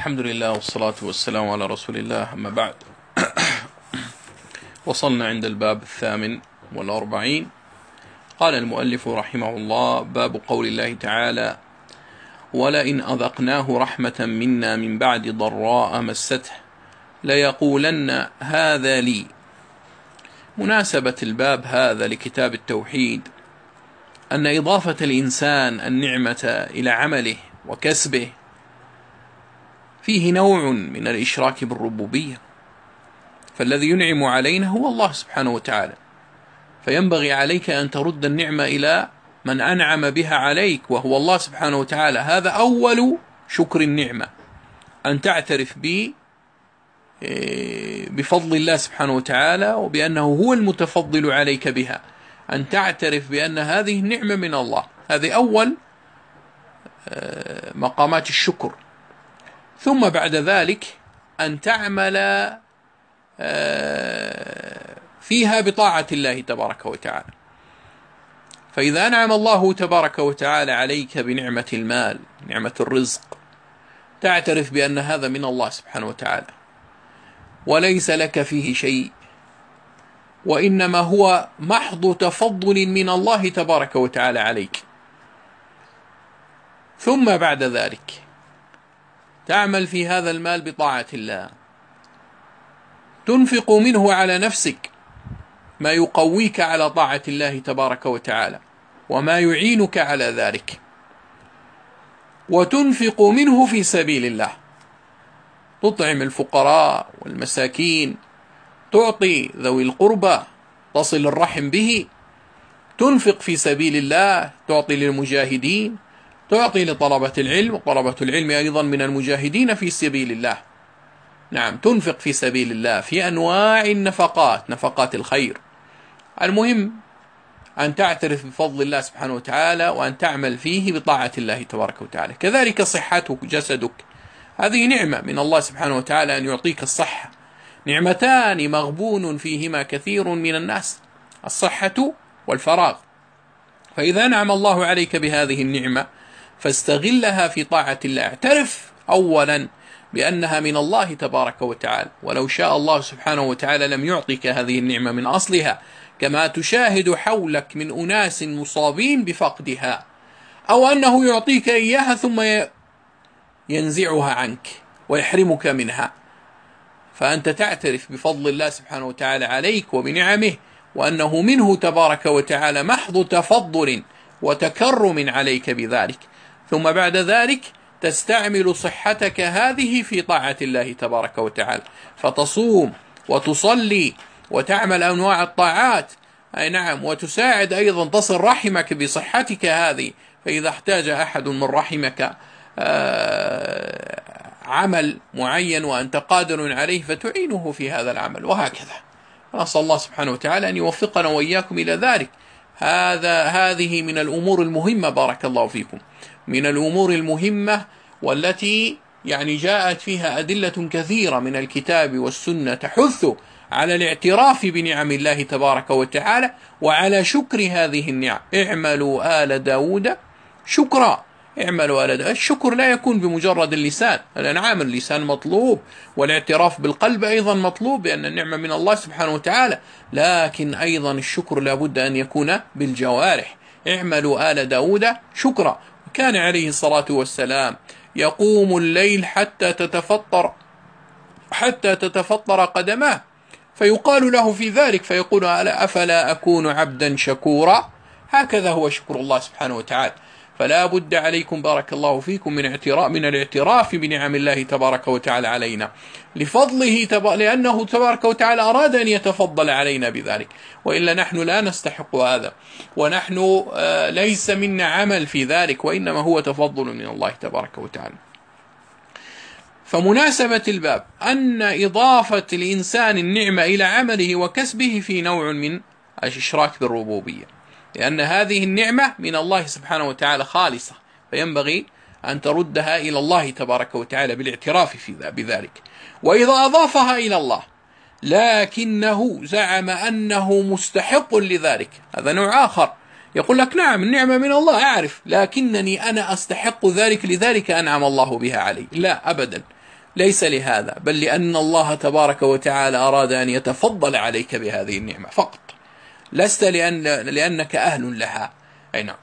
الحمد لله والصلاة والسلام على رسول الله أما بعد. وصلنا عند الباب الثامن والأربعين. قال المؤلف رحمه الله باب قول الله تعالى ولئن أذقناه رحمة منا من بعد ضراء مسته ليقولن هذا لي. مناسبة الباب هذا لكتاب التوحيد أن إضافة الإنسان النعمة إلى عمله وكسبه فيه نوع من الإشراك بالربوبية. فالذي ينعم علينا هو الله سبحانه وتعالى. فينبغي عليك أن ترد النعمة إلى من أنعم بها عليك وهو الله سبحانه وتعالى. هذا أول شكر النعمة. أن تعترف ب إيه، بفضل الله سبحانه وتعالى وبأنه هو المتفضل عليك بها. أن تعترف بأن هذه النعمة من الله. هذه أول آه، مقامات الشكر. ثم بعد ذلك أن تعمل آه، فيها بطاعة الله تبارك وتعالى. فإذا أنعم الله تبارك وتعالى عليك بنعمة المال نعمة الرزق تعترف بأن هذا من الله سبحانه وتعالى. وليس لك فيه شيء وإنما هو محض تفضل من الله تبارك وتعالى عليك. ثم بعد ذلك تعمل في هذا المال بطاعة الله. تنفق منه على نفسك ما يقويك على طاعة الله تبارك وتعالى وما يعينك على ذلك. وتنفق منه في سبيل الله. تطعم الفقراء والمساكين تعطي ذوي القربى تصل الرحم به. تنفق في سبيل الله تعطي للمجاهدين. تعطي لطلبة العلم وطلبة العلم أيضا من المجاهدين في سبيل الله. نعم تنفق في سبيل الله في أنواع النفقات نفقات الخير. المهم أن تعترف بفضل الله سبحانه وتعالى وأن تعمل فيه بطاعة الله تبارك وتعالى. كذلك صحتك جسدك. هذه نعمة من الله سبحانه وتعالى أن يعطيك الصحة. نعمتان مغبون فيهما كثير من الناس الصحة والفراغ. فإذا نعم الله عليك بهذه النعمة فاستغلها في طاعة الله. اعترف أولا بأنها من الله تبارك وتعالى. ولو شاء الله سبحانه وتعالى لم يعطيك هذه النعمة من أصلها كما تشاهد حولك من أناس مصابين بفقدها. أو أنه يعطيك إياها ثم ينزعها عنك ويحرمك منها. فأنت تعترف بفضل الله سبحانه وتعالى عليك وبنعمه وأنه منه تبارك وتعالى محض تفضل وتكرم عليك بذلك. ثم بعد ذلك تستعمل صحتك هذه في طاعة الله تبارك وتعالى. فتصوم وتصلي وتعمل أنواع الطاعات. أي نعم وتساعد أيضا تصل رحمك بصحتك هذه. فإذا احتاج أحد من رحمك آه، عمل معين وأنت قادر عليه فتعينه في هذا العمل. وهكذا. نسأل الله سبحانه وتعالى أن يوفقنا وإياكم إلى ذلك. هذا هذه من الأمور المهمة. بارك الله فيكم. من الأمور المهمة والتي يعني جاءت فيها أدلة كثيرة من الكتاب والسنة تحث على الاعتراف بنعم الله تبارك وتعالى وعلى شكر هذه النعم. اعملوا آل داود شكرا. اعملوا آل داود. الشكر لا يكون بمجرد اللسان. الأنعام اللسان مطلوب. والاعتراف بالقلب أيضا مطلوب بأن النعمة من الله سبحانه وتعالى. لكن أيضا الشكر لابد أن يكون بالجوارح. اعملوا آل داود شكرا. كان عليه الصلاة والسلام يقوم الليل حتى تتفطر حتى تتفطر قدماه. فيقال له في ذلك فيقول أفلا أكون عبدا شكورا؟ هكذا هو شكر الله سبحانه وتعالى. فلا بد عليكم بارك الله فيكم من اعتراف من الاعتراف بنعم الله تبارك وتعالى علينا. لفضله تب... لأنه تبارك وتعالى أراد أن يتفضل علينا بذلك. وإلا نحن لا نستحق هذا. ونحن آه، ليس منا عمل في ذلك وإنما هو تفضل من الله تبارك وتعالى. فمناسبة الباب أن إضافة الإنسان النعمة إلى عمله وكسبه في نوع من الإشراك بالربوبية. لأن هذه النعمة من الله سبحانه وتعالى خالصة فينبغي أن تردها إلى الله تبارك وتعالى بالاعتراف في بذلك. وإذا أضافها إلى الله لكنه زعم أنه مستحق لذلك. هذا نوع آخر. يقول لك نعم النعمة من الله أعرف لكنني أنا أستحق ذلك لذلك أنعم الله بها علي. لا أبدا. ليس لهذا بل لأن الله تبارك وتعالى أراد أن يتفضل عليك بهذه النعمة فقط. لست لأن لأنك أهل لها. أي نعم.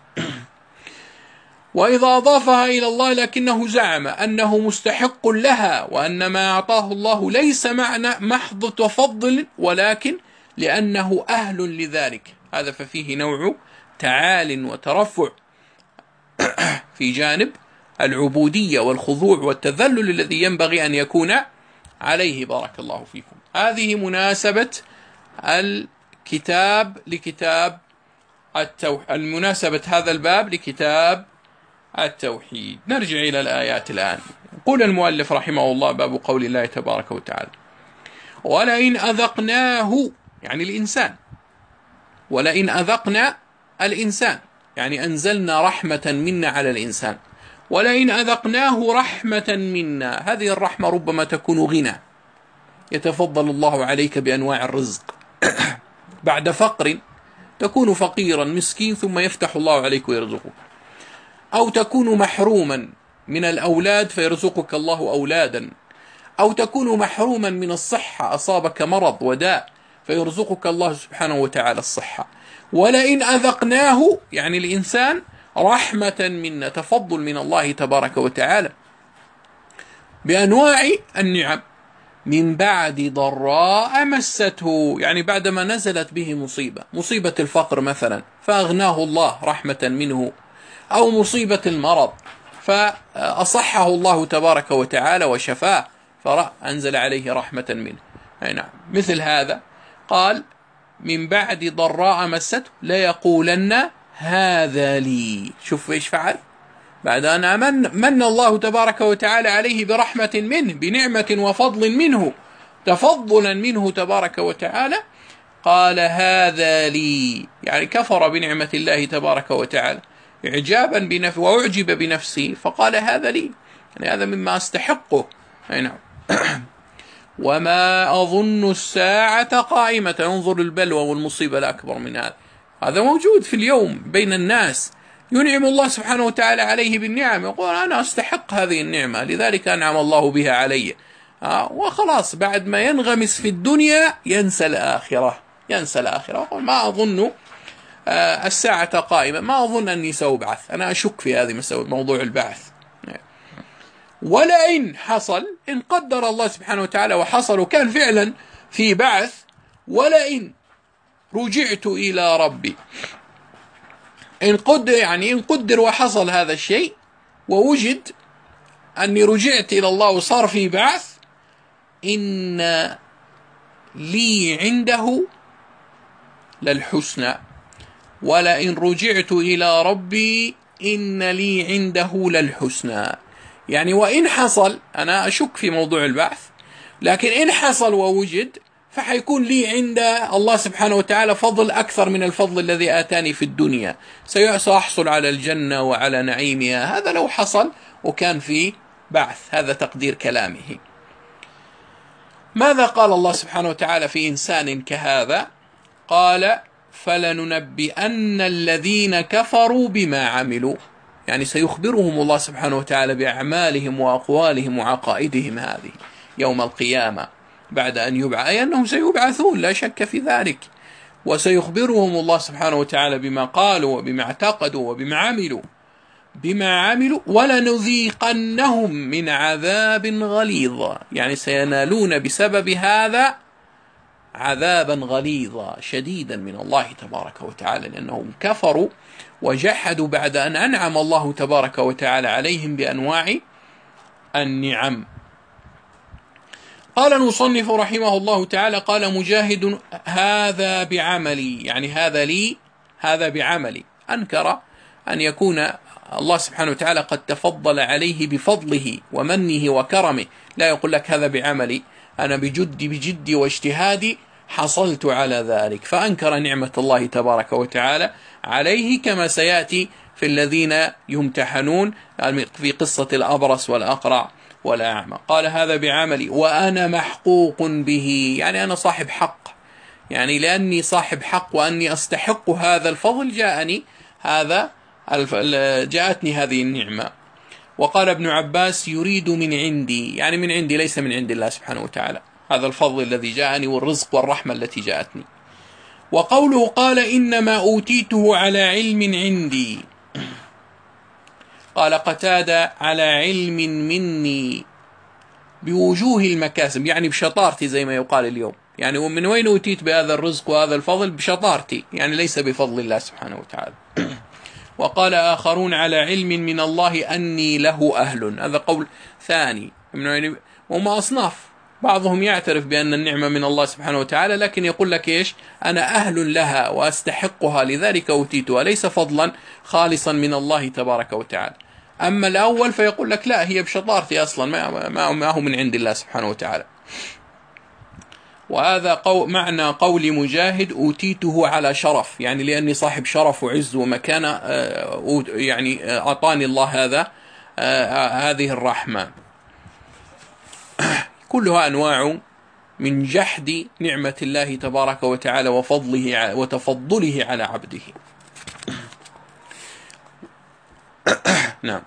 وإذا أضافها إلى الله لكنه زعم أنه مستحق لها وأن ما أعطاه الله ليس معنى محض تفضل ولكن لأنه أهل لذلك. هذا ففيه نوع تعال وترفع في جانب العبودية والخضوع والتذلل الذي ينبغي أن يكون عليه. بارك الله فيكم. هذه مناسبة الكتاب لكتاب التوحيد المناسبة هذا الباب لكتاب التوحيد. نرجع إلى الآيات الآن. يقول المؤلف رحمه الله باب قول الله تبارك وتعالى ولئن أذقناه يعني الإنسان. ولئن أذقنا الإنسان. يعني أنزلنا رحمة منا على الإنسان. ولئن أذقناه رحمة منا. هذه الرحمة ربما تكون غنى. يتفضل الله عليك بأنواع الرزق. بعد فقر تكون فقيرا مسكين ثم يفتح الله عليك ويرزقك. أو تكون محروما من الأولاد فيرزقك الله أولادا. أو تكون محروما من الصحة أصابك مرض وداء فيرزقك الله سبحانه وتعالى الصحة. ولئن أذقناه يعني الإنسان رحمة منا تفضل من الله تبارك وتعالى. بأنواع النعم. من بعد ضراء مسته. يعني بعدما نزلت به مصيبة مصيبة الفقر مثلا فأغناه الله رحمة منه. أو مصيبة المرض فأصحه الله تبارك وتعالى وشفاه فأنزل عليه رحمة منه. أي نعم. مثل هذا قال من بعد ضراء مسته ليقولن هذا لي. شوف إيش فعل. بعد أن أمن من الله تبارك وتعالى عليه برحمة منه بنعمة وفضل منه تفضلا منه تبارك وتعالى قال هذا لي. يعني كفر بنعمة الله تبارك وتعالى. إعجابا بنفسه وأعجب بنفسه فقال هذا لي. يعني هذا مما أستحقه. أي نعم. وما أظن الساعة قائمة. انظر البلوى والمصيبة الأكبر من هذا. هذا موجود في اليوم بين الناس. ينعم الله سبحانه وتعالى عليه بالنعم. يقول أنا أستحق هذه النعمة لذلك أنعم الله بها علي. آه وخلاص بعد ما ينغمس في الدنيا ينسى الآخرة ينسى الآخرة. يقول ما أظن آه الساعة قائمة ما أظن أني سأبعث. أنا أشك في هذه موضوع البعث. ولئن حصل إن قدر الله سبحانه وتعالى وحصل وكان فعلا في بعث ولئن رجعت إلى ربي. إن قدر يعني إن قدر وحصل هذا الشيء ووجد أني رجعت إلى الله وصار في بعث إن لي عنده للحسنى. ولئن رجعت إلى ربي إن لي عنده للحسنى. يعني وإن حصل أنا أشك في موضوع البعث لكن إن حصل ووجد فحيكون لي عند الله سبحانه وتعالى فضل أكثر من الفضل الذي آتاني في الدنيا. سأحصل على الجنة وعلى نعيمها. هذا لو حصل وكان في بعث. هذا تقدير كلامه. ماذا قال الله سبحانه وتعالى في إنسان كهذا؟ قال فلننبئن الذين كفروا بما عملوا. يعني سيخبرهم الله سبحانه وتعالى بأعمالهم وأقوالهم وعقائدهم هذه يوم القيامة. بعد أن يبعث أي أنهم سيبعثون لا شك في ذلك. وسيخبرهم الله سبحانه وتعالى بما قالوا وبما اعتقدوا وبما عملوا. بما عملوا ولنذيقنهم من عذاب غليظ. يعني سينالون بسبب هذا عذابا غليظا شديدا من الله تبارك وتعالى لأنهم كفروا وجحدوا بعد أن أنعم الله تبارك وتعالى عليهم بأنواع النعم. قال المصنف رحمه الله تعالى قال مجاهد هذا بعملي. يعني هذا لي هذا بعملي. أنكر أن يكون الله سبحانه وتعالى قد تفضل عليه بفضله ومنه وكرمه. لا يقول لك هذا بعملي. أنا بجدي بجدي واجتهادي حصلت على ذلك. فأنكر نعمة الله تبارك وتعالى عليه كما سيأتي في الذين يمتحنون في قصة الأبرص والأقرع. والأعمى قال هذا بعملي وأنا محقوق به. يعني أنا صاحب حق. يعني لأني صاحب حق وأني أستحق هذا الفضل جاءني هذا جاءتني هذه النعمة. وقال ابن عباس يريد من عندي. يعني من عندي ليس من عند الله سبحانه وتعالى. هذا الفضل الذي جاءني والرزق والرحمة التي جاءتني. وقوله قال إنما أوتيته على علم عندي. قال قتادة على علم مني بوجوه المكاسب يعني بشطارتي زي ما يقال اليوم. يعني ومن وين أوتيت بهذا الرزق وهذا الفضل؟ بشطارتي يعني ليس بفضل الله سبحانه وتعالى. وقال آخرون على علم من الله أني له أهل. هذا قول ثاني. وما أصناف. بعضهم يعترف بأن النعمة من الله سبحانه وتعالى لكن يقول لك إيش؟ أنا أهل لها وأستحقها لذلك أوتيتها. ليس فضلا خالصا من الله تبارك وتعالى. أما الأول فيقول لك لا هي بشطارتي أصلا ما, ما هو من عند الله سبحانه وتعالى. وهذا قو معنى قول مجاهد أوتيته على شرف يعني لأني صاحب شرف وعز ومكانة آه، يعني آه، أعطاني الله هذا آه، هذه الرحمة. كلها أنواع من جحد نعمة الله تبارك وتعالى وفضله وتفضله على عبده. نعم.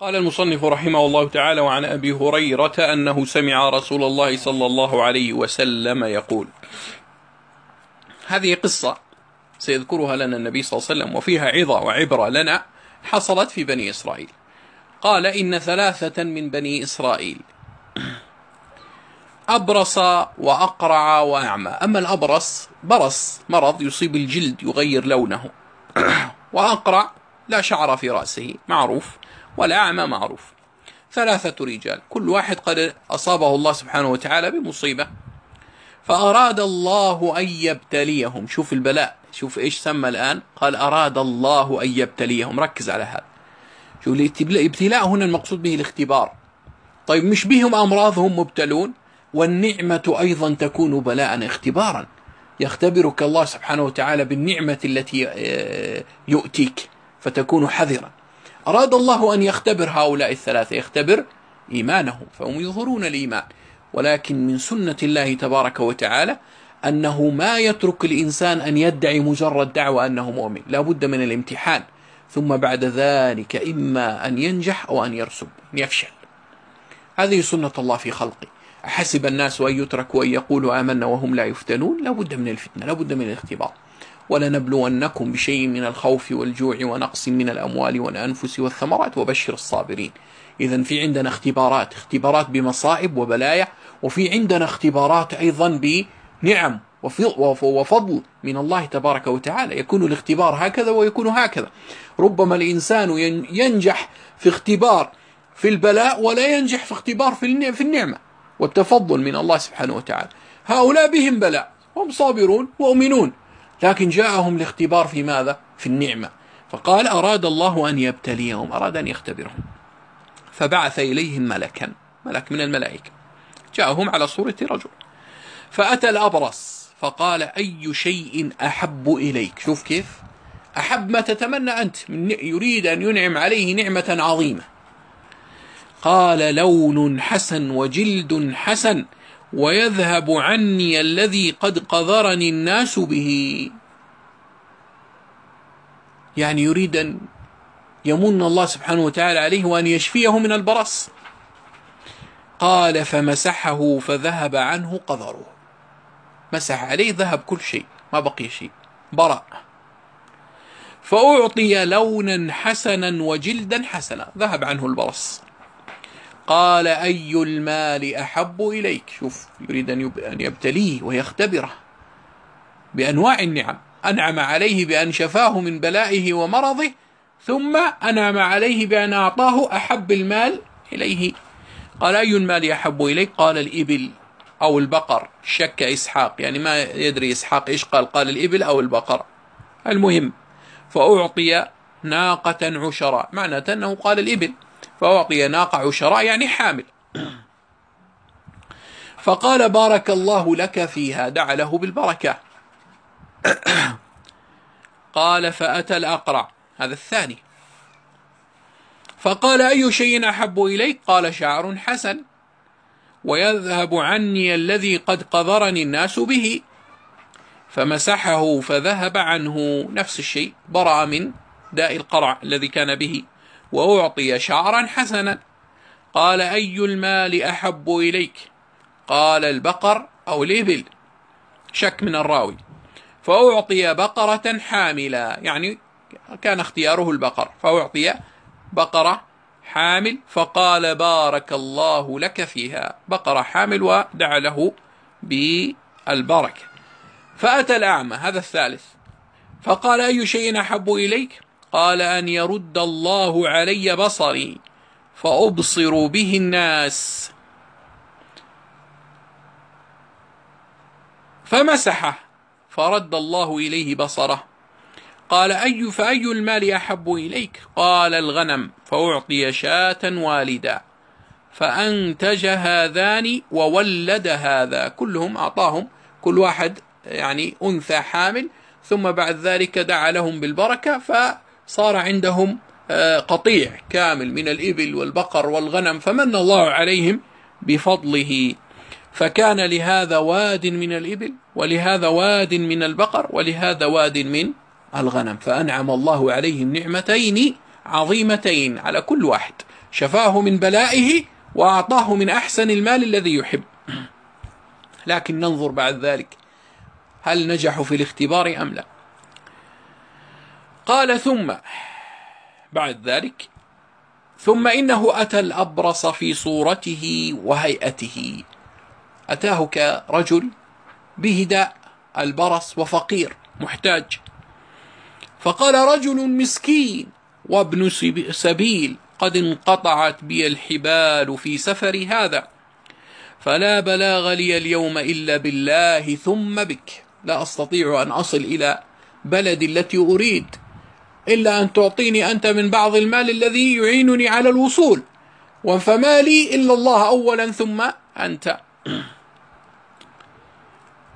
قال المصنف رحمه الله تعالى وعن أبي هريرة أنه سمع رسول الله صلى الله عليه وسلم يقول هذه قصة سيذكرها لنا النبي صلى الله عليه وسلم وفيها عظة وعبرة لنا حصلت في بني إسرائيل. قال إن ثلاثة من بني إسرائيل أبرص وأقرع وأعمى. أما الأبرص برص مرض يصيب الجلد يغير لونه. وأقرع لا شعر في رأسه معروف والأعمى معروف. ثلاثة رجال كل واحد قد أصابه الله سبحانه وتعالى بمصيبة. فأراد الله أن يبتليهم. شوف البلاء شوف إيش سمى الآن. قال أراد الله أن يبتليهم. ركز على هذا. شوف الابتلاء هنا المقصود به الاختبار. طيب مش بهم أمراضهم مبتلون؟ والنعمة أيضا تكون بلاء اختبارا. يختبرك الله سبحانه وتعالى بالنعمة التي آه، يؤتيك. فتكون حذرا. أراد الله أن يختبر هؤلاء الثلاثة يختبر إيمانهم فهم يظهرون الإيمان. ولكن من سنة الله تبارك وتعالى أنه ما يترك الإنسان أن يدعي مجرد دعوة أنه مؤمن لا بد من الامتحان. ثم بعد ذلك إما أن ينجح أو أن يرسب أن يفشل. هذه سنة الله في خلقه. أحسب الناس أن يتركوا أن يقولوا آمنا وهم لا يفتنون؟ لا بد من الفتنة لا بد من الاختبار. ولنبلونكم بشيء من الخوف والجوع ونقص من الأموال والأنفس والثمرات وبشر الصابرين. إذا في عندنا اختبارات اختبارات بمصائب وبلايا وفي عندنا اختبارات أيضا بنعم وفضل من الله تبارك وتعالى. يكون الاختبار هكذا ويكون هكذا. ربما الإنسان ينجح في اختبار في البلاء ولا ينجح في اختبار في النعمة والتفضل من الله سبحانه وتعالى. هؤلاء بهم بلاء هم صابرون مؤمنون لكن جاءهم الاختبار في ماذا؟ في النعمة. فقال أراد الله أن يبتليهم أراد أن يختبرهم. فبعث إليهم ملكا ملك من الملائكة. جاءهم على صورة رجل. فأتى الأبرص فقال أي شيء أحب إليك؟ شوف كيف. أحب ما تتمنى أنت من يريد أن ينعم عليه نعمة عظيمة. قال لون حسن وجلد حسن. ويذهب عني الذي قد قذرني الناس به. يعني يريد أن يمن الله سبحانه وتعالى عليه وأن يشفيه من البرص. قال فمسحه فذهب عنه قذره. مسح عليه ذهب كل شيء ما بقي شيء برأ فأعطي لونا حسنا وجلدا حسنا ذهب عنه البرص. قال أي المال أحب إليك؟ شوف يريد أن يبتليه ويختبره بأنواع النعم. أنعم عليه بأن شفاه من بلائه ومرضه ثم أنعم عليه بأن أعطاه أحب المال إليه. قال أي المال أحب إليك؟ قال الإبل أو البقر. شك إسحاق يعني ما يدري إسحاق إيش قال. قال الإبل أو البقر. المهم فأعطي ناقة عشراء معنى أنه قال الإبل. فأعطي ناقة عشراء يعني حامل. فقال بارك الله لك فيها دعا له بالبركة. قال فأتى الأقرع. هذا الثاني. فقال أي شيء أحب إليك؟ قال شعر حسن. ويذهب عني الذي قد قذرني الناس به. فمسحه فذهب عنه. نفس الشيء برأ من داء القرع الذي كان به. وأعطي شعرا حسنا. قال أي المال أحب إليك؟ قال البقر أو الإبل. شك من الراوي. فأعطي بقرة حاملة يعني كان اختياره البقر. فأعطي بقرة حامل فقال بارك الله لك فيها. بقرة حامل ودعا له بالبركة. فأتى الأعمى هذا الثالث. فقال أي شيء أحب إليك؟ قال أن يرد الله علي بصري فأبصر به الناس. فمسحه فرد الله إليه بصره. قال أي فأي المال أحب إليك؟ قال الغنم فأعطي شاة والدا. فأنتج هذان وولد هذا. كلهم أعطاهم كل واحد يعني أنثى حامل. ثم بعد ذلك دعا لهم بالبركة فصار عندهم آه، قطيع كامل من الإبل والبقر والغنم فمن الله عليهم بفضله. فكان لهذا واد من الإبل ولهذا واد من البقر ولهذا واد من الغنم. فأنعم الله عليهم نعمتين عظيمتين على كل واحد. شفاه من بلائه وأعطاه من أحسن المال الذي يحب. لكن ننظر بعد ذلك هل نجحوا في الاختبار أم لا؟ قال ثم بعد ذلك ثم إنه أتى الأبرص في صورته وهيئته. أتاه كرجل به داء البرص وفقير محتاج. فقال رجل مسكين وابن سبيل قد انقطعت بي الحبال في سفري هذا فلا بلاغ لي اليوم إلا بالله ثم بك. لا أستطيع أن أصل إلى بلدي التي أريد. إلا أن تعطيني أنت من بعض المال الذي يعينني على الوصول. فما لي إلا الله أولا ثم أنت.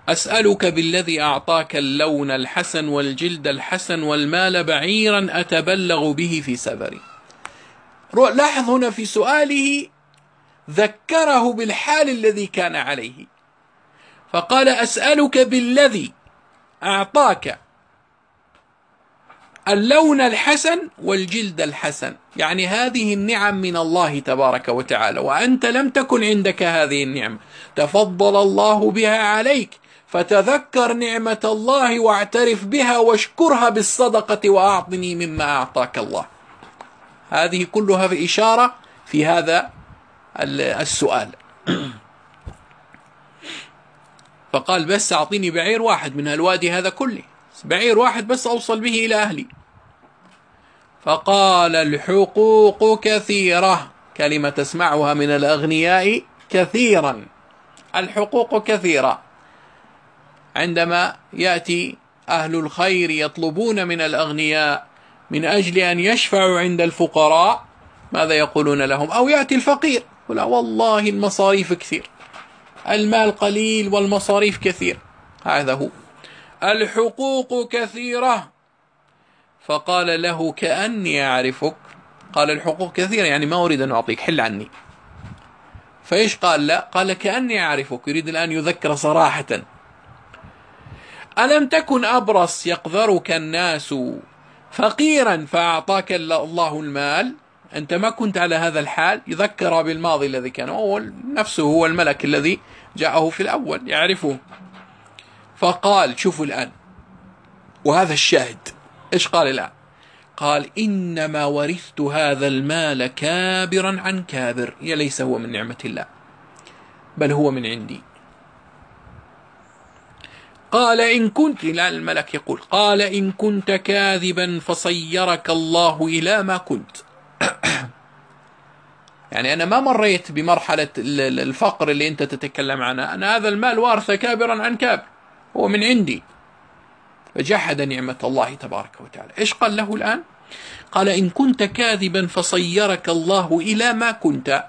أسألك بالذي أعطاك اللون الحسن والجلد الحسن والمال بعيرا أتبلغ به في سفري. لاحظ هنا في سؤاله ذكره بالحال الذي كان عليه. فقال أسألك بالذي أعطاك اللون الحسن والجلد الحسن. يعني هذه النعم من الله تبارك وتعالى. وأنت لم تكن عندك هذه النعمة تفضل الله بها عليك. فتذكر نعمة الله واعترف بها واشكرها بالصدقة وأعطني مما أعطاك الله. هذه كلها في إشارة في هذا السؤال. فقال بس أعطيني بعير واحد من الوادي هذا كله. بعير واحد بس أوصل به إلى أهلي. فقال الحقوق كثيرة. كلمة تسمعها من الأغنياء كثيرا. الحقوق كثيرة. عندما يأتي أهل الخير يطلبون من الأغنياء من أجل أن يشفعوا عند الفقراء ماذا يقولون لهم؟ أو يأتي الفقير يقول والله المصاريف كثير المال قليل والمصاريف كثير. هذا هو. الحقوق كثيرة. فقال له كأني أعرفك. قال الحقوق كثيرة يعني ما أريد أن أعطيك حل عني. فإيش قال؟ لا قال كأني أعرفك يريد الآن يذكر صراحة. ألم تكن أبرص يقذرك الناس فقيرا فأعطاك الله المال؟ أنت ما كنت على هذا الحال. يذكر بالماضي الذي كان هو نفسه هو الملك الذي جاءه في الأول يعرفه. فقال شوفوا الآن. وهذا الشاهد. إيش قال الآن؟ قال إنما ورثت هذا المال كابرا عن كابر. يا ليس هو من نعمة الله بل هو من عندي. قال إن كنت الآن الملك يقول قال إن كنت كاذبا فصيرك الله إلى ما كنت. يعني أنا ما مريت بمرحلة الفقر اللي أنت تتكلم عنها. أنا هذا المال وارث كابرا عن كابر. هو من عندي. فجحد نعمة الله تبارك وتعالى. إيش قال له الآن؟ قال إن كنت كاذبا فصيرك الله إلى ما كنت.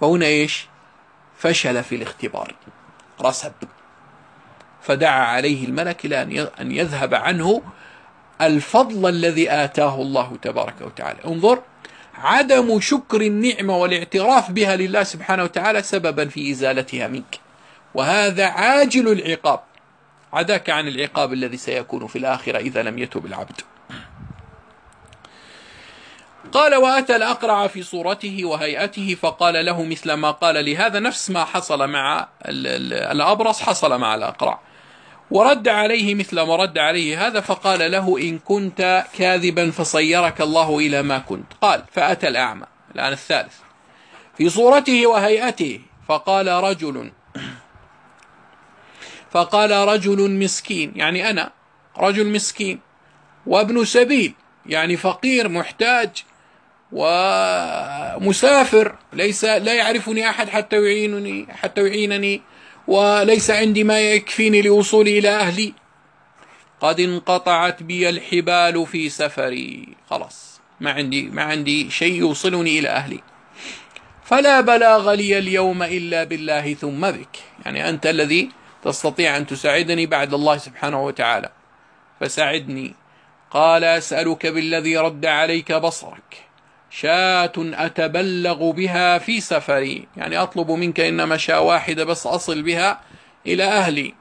فهنا إيش؟ فشل في الاختبار. رسب. فدعا عليه الملك إلى أن يذهب عنه الفضل الذي آتاه الله تبارك وتعالى. انظر عدم شكر النعمة والاعتراف بها لله سبحانه وتعالى سببا في إزالتها منك. وهذا عاجل العقاب. عداك عن العقاب الذي سيكون في الآخرة إذا لم يتب العبد. قال وأتى الأقرع في صورته وهيئته فقال له مثل ما قال لهذا نفس ما حصل مع الأبرص حصل مع الأقرع. ورد عليه مثل ما رد عليه هذا فقال له إن كنت كاذبا فصيرك الله إلى ما كنت. قال فأتى الأعمى الآن الثالث. في صورته وهيئته فقال رجل فقال رجل مسكين يعني أنا رجل مسكين وابن سبيل يعني فقير محتاج ومسافر ليس لا يعرفني أحد حتى يعينني حتى يعينني وليس عندي ما يكفيني لوصولي إلى أهلي. قد انقطعت بي الحبال في سفري. خلاص ما عندي ما عندي شيء يوصلني إلى أهلي. فلا بلاغ لي اليوم إلا بالله ثم بك. يعني أنت الذي تستطيع أن تساعدني بعد الله سبحانه وتعالى. فساعدني. قال أسألك بالذي رد عليك بصرك. شاة أتبلغ بها في سفري. يعني أطلب منك إنما شاة واحدة بس أصل بها إلى أهلي.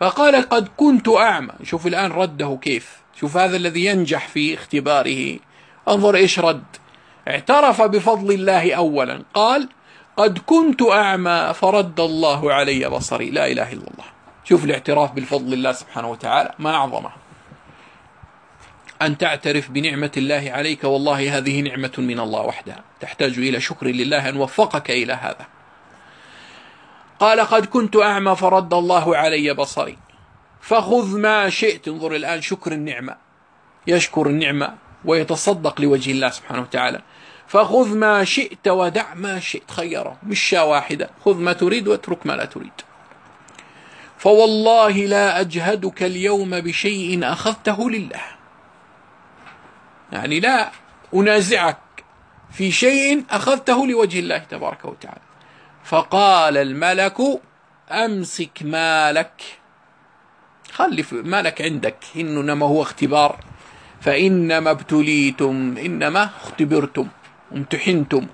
فقال قد كنت أعمى. شوف الآن رده كيف. شوف هذا الذي ينجح في اختباره. انظر إيش رد. اعترف بفضل الله أولا. قال قد كنت أعمى فرد الله علي بصري. لا إله إلا الله. شوف الاعتراف بالفضل الله سبحانه وتعالى. ما أعظمه. أن تعترف بنعمة الله عليك. والله هذه نعمة من الله وحدها تحتاج إلى شكر لله أن وفقك إلى هذا. قال قد كنت أعمى فرد الله علي بصري. فخذ ما شئت. انظر الآن شكر النعمة. يشكر النعمة ويتصدق لوجه الله سبحانه وتعالى. فخذ ما شئت ودع ما شئت. خيره مش شاة واحدة. خذ ما تريد واترك ما لا تريد. فوالله لا أجهدك اليوم بشيء أخذته لله. يعني لا أنازعك في شيء أخذته لوجه الله تبارك وتعالى. فقال الملك أمسك مالك. خلي مالك عندك. إنما هو اختبار. فإنما ابتليتم. إنما اختبرتم. امتحنتم.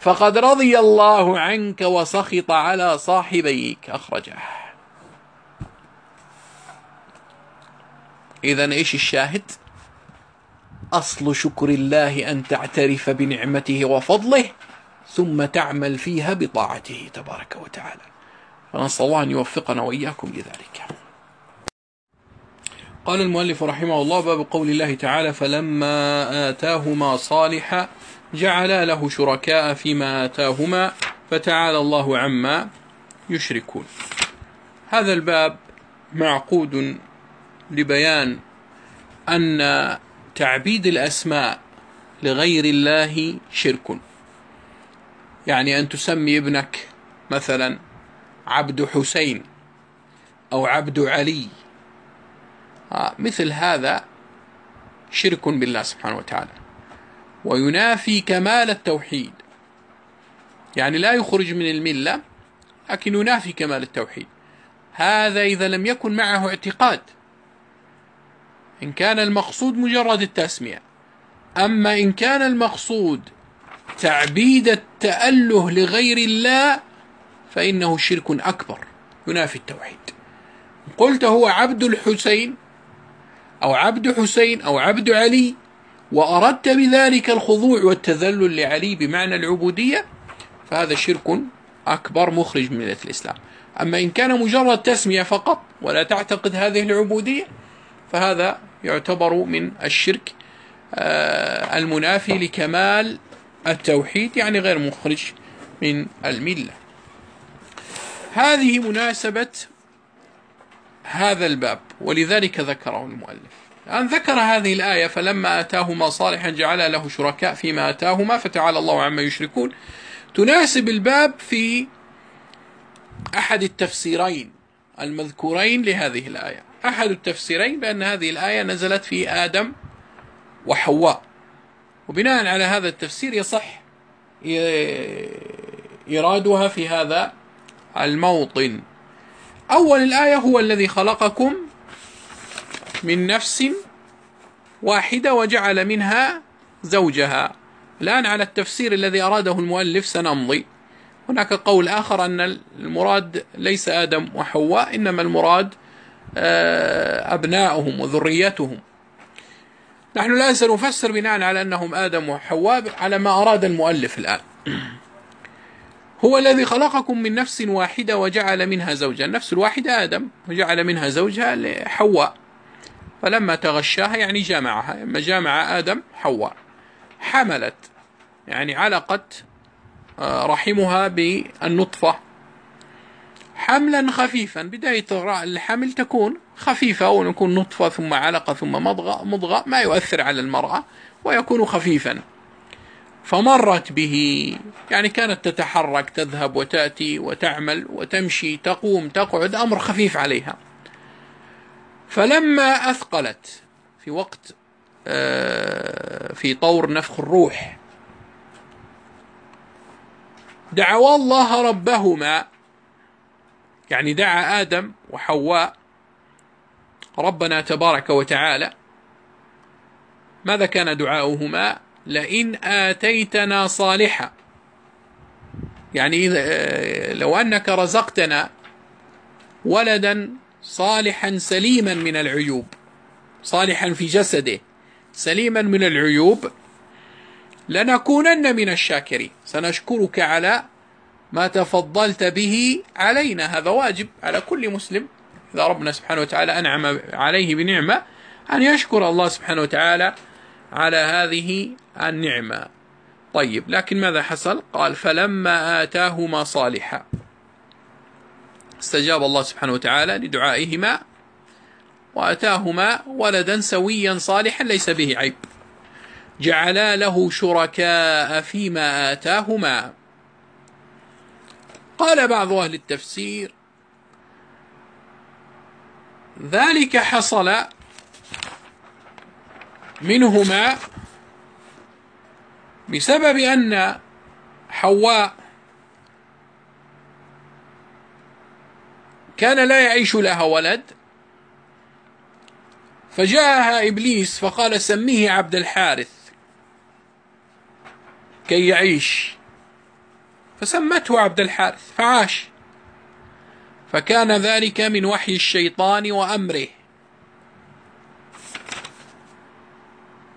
فقد رضي الله عنك وسخط على صاحبيك. أخرجه. إذا إيش الشاهد؟ أصل شكر الله أن تعترف بنعمته وفضله ثم تعمل فيها بطاعته تبارك وتعالى. فنسأل الله أن يوفقنا وإياكم لذلك قال المؤلف رحمه الله باب قول الله تعالى فلما آتاهما صالحا جعلا له شركاء فيما آتاهما فتعالى الله عما يشركون. هذا الباب معقود لبيان أن تعبيد الأسماء لغير الله شرك. يعني أن تسمي ابنك مثلا عبد حسين أو عبد علي مثل هذا شرك بالله سبحانه وتعالى. وينافي كمال التوحيد. يعني لا يخرج من الملة لكن ينافي كمال التوحيد. هذا إذا لم يكن معه اعتقاد. إن كان المقصود مجرد التسمية. أما إن كان المقصود تعبيد التأله لغير الله فإنه شرك أكبر. ينافي التوحيد. قلت هو عبد الحسين أو عبد حسين أو عبد علي وأردت بذلك الخضوع والتذلل لعلي بمعنى العبودية فهذا شرك أكبر مخرج من ملة الإسلام. أما إن كان مجرد تسمية فقط ولا تعتقد هذه العبودية فهذا يعتبر من الشرك آه، المنافي لكمال التوحيد يعني غير مخرج من الملة. هذه مناسبة هذا الباب ولذلك ذكره المؤلف. أن ذكر هذه الآية فلما آتاهما صالحا جعل له شركاء فيما آتاهما فتعالى الله عما يشركون. تناسب الباب في أحد التفسيرين المذكورين لهذه الآية. أحد التفسيرين بأن هذه الآية نزلت في آدم وحواء. وبناء على هذا التفسير يصح إيرادها في هذا الموطن. أول الآية هو الذي خلقكم من نفس واحدة وجعل منها زوجها. الآن على التفسير الذي أراده المؤلف سنمضي. هناك قول آخر أن المراد ليس آدم وحواء إنما المراد آه، أبناؤهم وذريتهم. نحن الآن سنفسر بناء على أنهم آدم وحواء على ما أراد المؤلف الآن. هو الذي خلقكم من نفس واحدة وجعل منها زوجها. النفس الواحدة آدم وجعل منها زوجها لحواء. فلما تغشاها يعني جامعها. لما جامع آدم حواء. حملت. يعني علقت آه، رحمها بالنطفة. حملا خفيفا. بداية الحمل تكون خفيفة أو يكون نطفة ثم علقة ثم مضغة. مضغة ما يؤثر على المرأة ويكون خفيفا. فمرت به. يعني كانت تتحرك تذهب وتأتي وتعمل وتمشي تقوم تقعد أمر خفيف عليها. فلما أثقلت في وقت آه، في طور نفخ الروح دعوا الله ربهما. يعني دعا آدم وحواء ربنا تبارك وتعالى. ماذا كان دعاؤهما؟ لئن آتيتنا صالحا. يعني لو أنك رزقتنا ولدا صالحا سليما من العيوب صالحا في جسده سليما من العيوب لنكونن من الشاكرين. سنشكرك على ما تفضلت به علينا. هذا واجب على كل مسلم. إذا ربنا سبحانه وتعالى أنعم عليه بنعمة أن يشكر الله سبحانه وتعالى على هذه النعمة. طيب لكن ماذا حصل؟ قال فلما آتاهما صالحا. استجاب الله سبحانه وتعالى لدعائهما وأتاهما ولدا سويا صالحا ليس به عيب. جعلا له شركاء فيما آتاهما. قال بعض أهل التفسير ذلك حصل منهما بسبب أن حواء كان لا يعيش لها ولد فجاءها إبليس فقال سميه عبد الحارث كي يعيش. فسمته عبد الحارث فعاش. فكان ذلك من وحي الشيطان وأمره.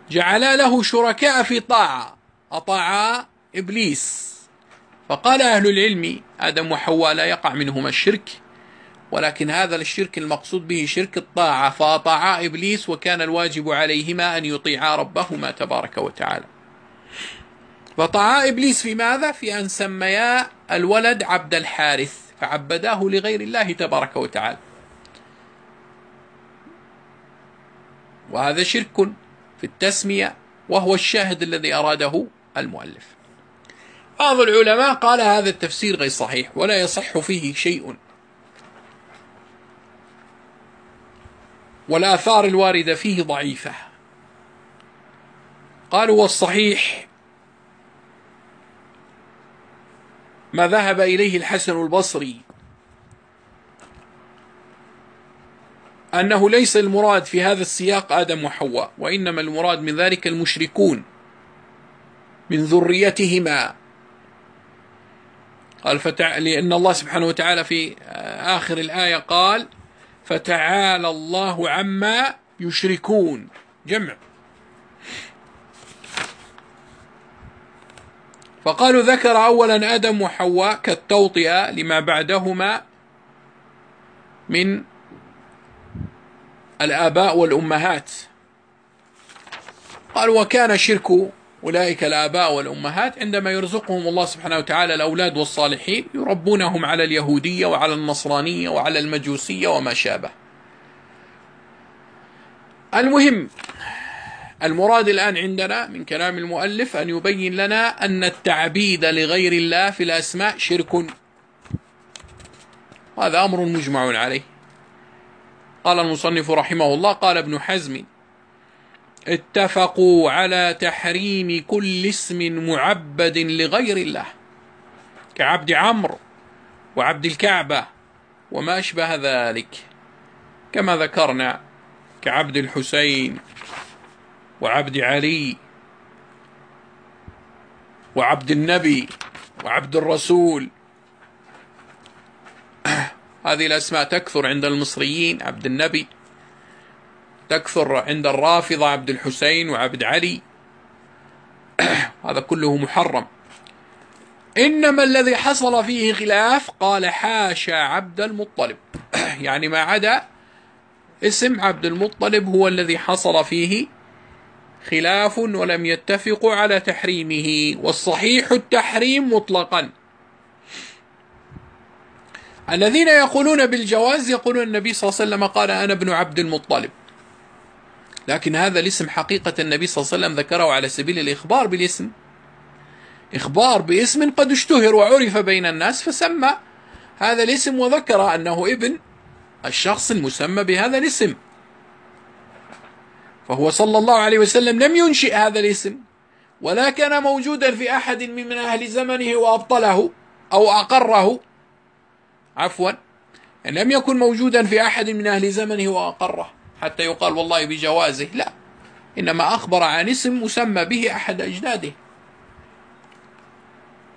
جعلا له شركاء في طاعة. أطاعا إبليس. فقال أهل العلم آدم وحواء لا يقع منهما الشرك ولكن هذا الشرك المقصود به شرك الطاعة. فأطاعا إبليس وكان الواجب عليهما أن يطيعا ربهما تبارك وتعالى. فطاعا إبليس في ماذا؟ في أن سميا الولد عبد الحارث فعبداه لغير الله تبارك وتعالى. وهذا شرك في التسمية وهو الشاهد الذي أراده المؤلف. بعض العلماء قال هذا التفسير غير صحيح ولا يصح فيه شيء. والآثار الواردة فيه ضعيفة. قالوا والصحيح ما ذهب إليه الحسن البصري. أنه ليس المراد في هذا السياق آدم وحواء وإنما المراد من ذلك المشركون من ذريتهما. قال فتع... لأن الله سبحانه وتعالى في آخر الآية قال فتعالى الله عما يشركون جمع. فقالوا ذكر أولا آدم وحواء كالتوطئة لما بعدهما من الآباء والأمهات. قال وكان شرك أولئك الآباء والأمهات عندما يرزقهم الله سبحانه وتعالى الأولاد والصالحين يربونهم على اليهودية وعلى النصرانية وعلى المجوسية وما شابه. المهم المراد الآن عندنا من كلام المؤلف أن يبين لنا أن التعبيد لغير الله في الأسماء شرك. هذا أمر مجمع عليه. قال المصنف رحمه الله قال ابن حزم اتفقوا على تحريم كل اسم معبد لغير الله كعبد عمرو وعبد الكعبة وما أشبه ذلك كما ذكرنا كعبد الحسين وعبد علي وعبد النبي وعبد الرسول هذه الأسماء تكثر عند المصريين عبد النبي. تكثر عند الرافضة عبد الحسين وعبد علي. هذا كله محرم. إنما الذي حصل فيه خلاف قال حاشا عبد المطلب. يعني ما عدا اسم عبد المطلب هو الذي حصل فيه خلاف ولم يتفقوا على تحريمه. والصحيح التحريم مطلقا. الذين يقولون بالجواز يقولون النبي صلى الله عليه وسلم قال أنا ابن عبد المطلب. لكن هذا الاسم حقيقة النبي صلى الله عليه وسلم ذكره على سبيل الإخبار بالاسم. إخبار باسم قد اشتهر وعرف بين الناس فسمى هذا الاسم وذكر أنه ابن الشخص المسمى بهذا الاسم. فهو صلى الله عليه وسلم لم ينشئ هذا الاسم ولا كان موجودا في أحد من أهل زمنه وأبطله أو أقره. عفوا لم يكن موجودا في أحد من أهل زمنه وأقره حتى يقال والله بجوازه لا. إنما أخبر عن اسم مسمى به أحد أجداده.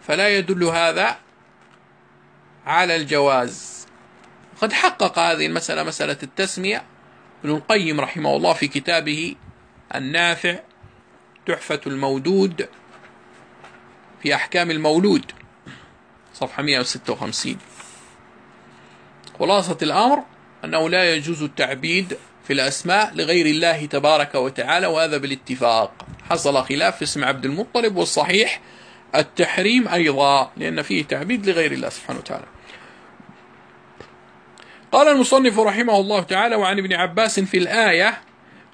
فلا يدل هذا على الجواز. قد حقق هذه المسألة مسألة التسمية. ابن القيم رحمه الله في كتابه النافع تحفة المودود في أحكام المولود صفحة 156 خلاصة الأمر أنه لا يجوز التعبيد في الأسماء لغير الله تبارك وتعالى وهذا بالاتفاق. حصل خلاف في اسم عبد المطلب والصحيح التحريم أيضا لأن فيه تعبيد لغير الله سبحانه وتعالى. قال المصنف رحمه الله تعالى وعن ابن عباس في الآية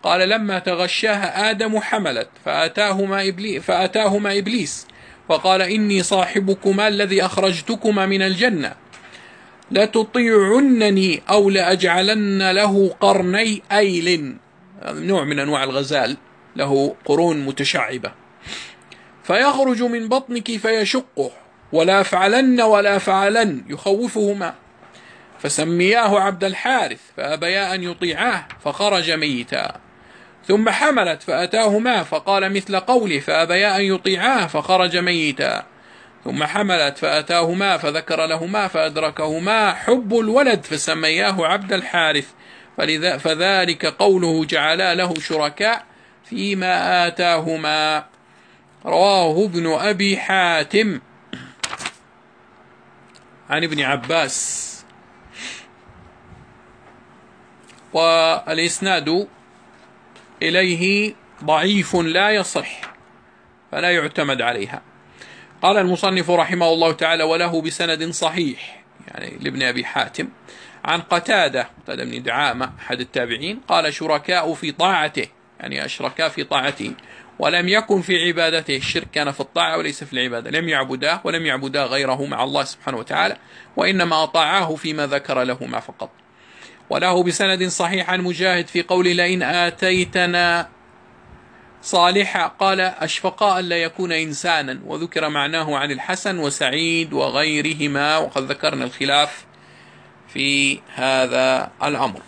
قال لما تغشاها آدم حملت فأتاهما إبليس, فأتاهما إبليس فقال إني صاحبكما الذي أخرجتكما من الجنة لتطيعنني أو لأجعلن له قرني أيل. نوع من أنواع الغزال له قرون متشعبة. فيخرج من بطنك فيشقه ولا فعلن ولا فعلن يخوفهما. فسمياه عبد الحارث فأبيا أن يطيعاه فخرج ميتا. ثم حملت فأتاهما فقال مثل قوله فأبيا أن يطيعاه فخرج ميتا. ثم حملت فأتاهما فذكر لهما فأدركهما حب الولد فسمياه عبد الحارث. فذلك قوله جعلا له شركاء فيما آتاهما. رواه ابن أبي حاتم. عن ابن عباس. والإسناد إليه ضعيف لا يصح فلا يعتمد عليها. قال المصنف رحمه الله تعالى وله بسند صحيح يعني لابن أبي حاتم عن قتادة قتادة بن دعامة أحد التابعين قال شركاء في طاعته يعني أشركا في طاعته ولم يكن في عبادته الشرك كان في الطاعة وليس في العبادة لم يعبداه ولم يعبدا غيره مع الله سبحانه وتعالى وإنما أطاعاه فيما ذكر لهما فقط. وله بسند صحيح عن مجاهد في قول لئن آتيتنا صالحا قال أشفقا ألا يكون إنسانا. وذكر معناه عن الحسن وسعيد وغيرهما. وقد ذكرنا الخلاف في هذا الأمر.